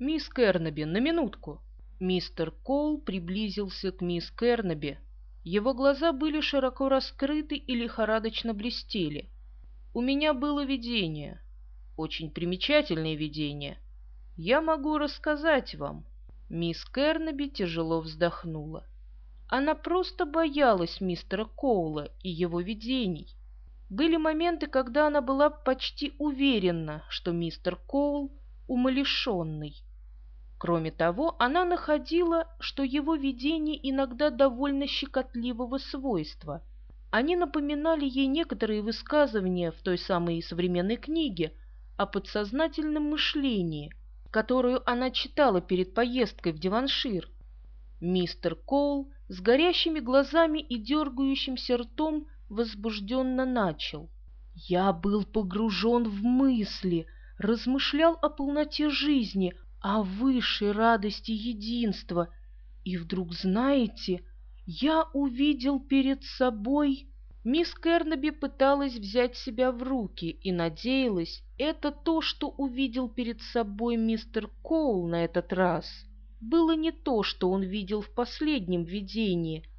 «Мисс Кернеби, на минутку!» Мистер Коул приблизился к мисс Кернеби. Его глаза были широко раскрыты и лихорадочно блестели. «У меня было видение. Очень примечательное видение. Я могу рассказать вам». Мисс Кернеби тяжело вздохнула. Она просто боялась мистера Коула и его видений. Были моменты, когда она была почти уверена, что мистер Коул умалишенный. Кроме того, она находила, что его видения иногда довольно щекотливого свойства. Они напоминали ей некоторые высказывания в той самой современной книге о подсознательном мышлении, которую она читала перед поездкой в Диваншир. Мистер Коул с горящими глазами и дергающимся ртом возбужденно начал. «Я был погружен в мысли, размышлял о полноте жизни, о высшей радости единства, и вдруг, знаете, я увидел перед собой...» Мисс Кернеби пыталась взять себя в руки и надеялась, это то, что увидел перед собой мистер Коул на этот раз, было не то, что он видел в последнем видении —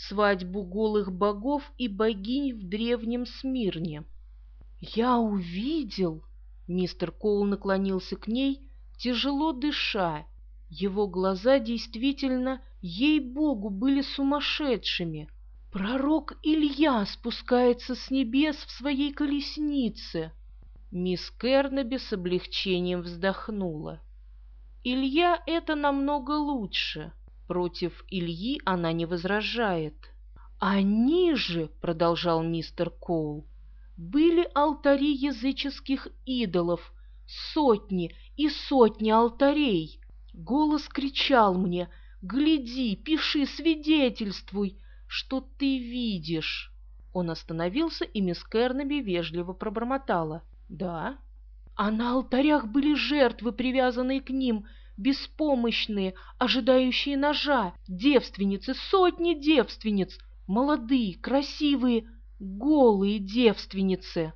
свадьбу голых богов и богинь в древнем Смирне. «Я увидел!» — мистер Коул наклонился к ней, тяжело дыша. Его глаза действительно, ей-богу, были сумасшедшими. Пророк Илья спускается с небес в своей колеснице. Мисс Кернеби с облегчением вздохнула. Илья — это намного лучше. Против Ильи она не возражает. «Они же, — продолжал мистер Коул, — были алтари языческих идолов, сотни и сотни алтарей. Голос кричал мне, «Гляди, пиши, свидетельствуй, что ты видишь!» Он остановился, и мисс Кернеби вежливо пробормотала. «Да». А на алтарях были жертвы, привязанные к ним — беспомощные, ожидающие ножа, девственницы, сотни девственниц, молодые, красивые, голые девственницы.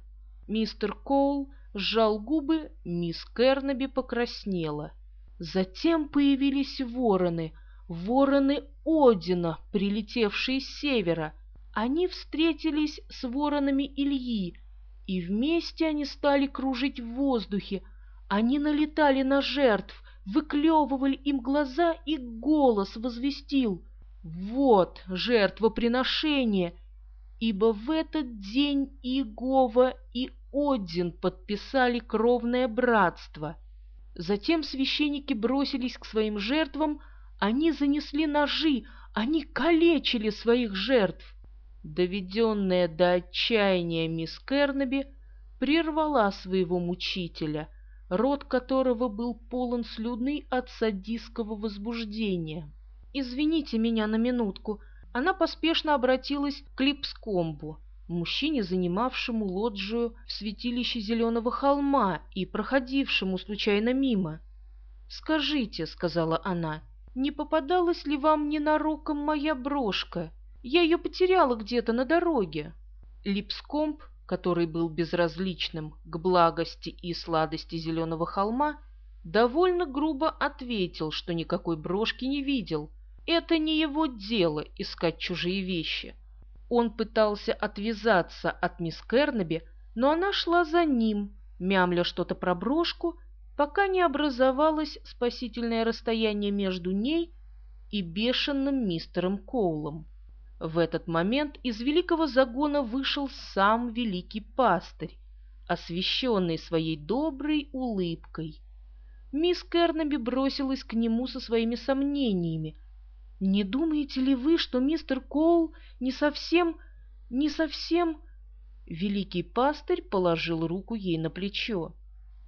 Мистер Коул сжал губы, мисс Кернеби покраснела. Затем появились вороны, вороны Одина, прилетевшие с севера. Они встретились с воронами Ильи, и вместе они стали кружить в воздухе. Они налетали на жертв, выклевывали им глаза, и голос возвестил «Вот жертвоприношение!» Ибо в этот день Иегова и Один подписали кровное братство. Затем священники бросились к своим жертвам, они занесли ножи, они калечили своих жертв. Доведенная до отчаяния мисс Кернеби прервала своего мучителя, рот которого был полон слюны от садистского возбуждения. «Извините меня на минутку», она поспешно обратилась к Липскомбу, мужчине, занимавшему лоджию в святилище Зеленого холма и проходившему случайно мимо. «Скажите», — сказала она, — «не попадалась ли вам ненароком моя брошка? Я ее потеряла где-то на дороге». Липскомб который был безразличным к благости и сладости зеленого холма, довольно грубо ответил, что никакой брошки не видел. Это не его дело искать чужие вещи. Он пытался отвязаться от мисс Кернеби, но она шла за ним, мямля что-то про брошку, пока не образовалось спасительное расстояние между ней и бешеным мистером Коулом. В этот момент из великого загона вышел сам великий пастырь, освещенный своей доброй улыбкой. Мисс Кернеби бросилась к нему со своими сомнениями. «Не думаете ли вы, что мистер Коул не совсем... не совсем...» Великий пастырь положил руку ей на плечо.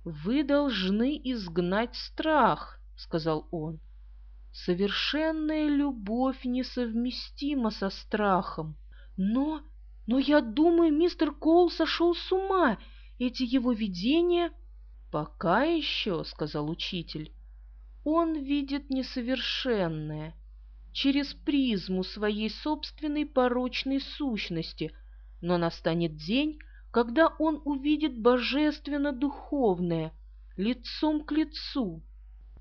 «Вы должны изгнать страх», — сказал он. Совершенная любовь несовместима со страхом. Но, но я думаю, мистер Коул сошел с ума. Эти его видения... Пока еще, — сказал учитель, — он видит несовершенное через призму своей собственной порочной сущности, но настанет день, когда он увидит божественно-духовное лицом к лицу.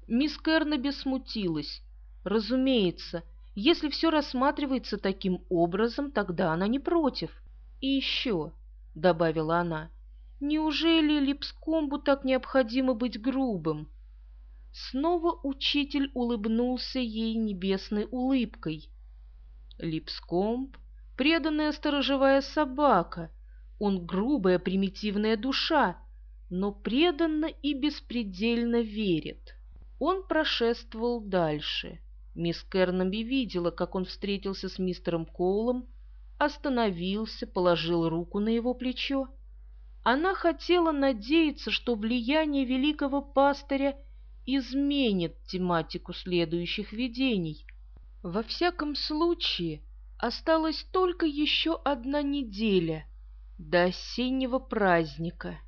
Мисс Кернеби смутилась. Разумеется, если все рассматривается таким образом, тогда она не против. И еще, — добавила она, — неужели Липскомбу так необходимо быть грубым? Снова учитель улыбнулся ей небесной улыбкой. Липскомб — преданная сторожевая собака, он грубая примитивная душа, но преданно и беспредельно верит. Он прошествовал дальше. Мисс Кернби видела, как он встретился с мистером Коулом, остановился, положил руку на его плечо. Она хотела надеяться, что влияние великого пастыря изменит тематику следующих видений. Во всяком случае, осталась только еще одна неделя до осеннего праздника.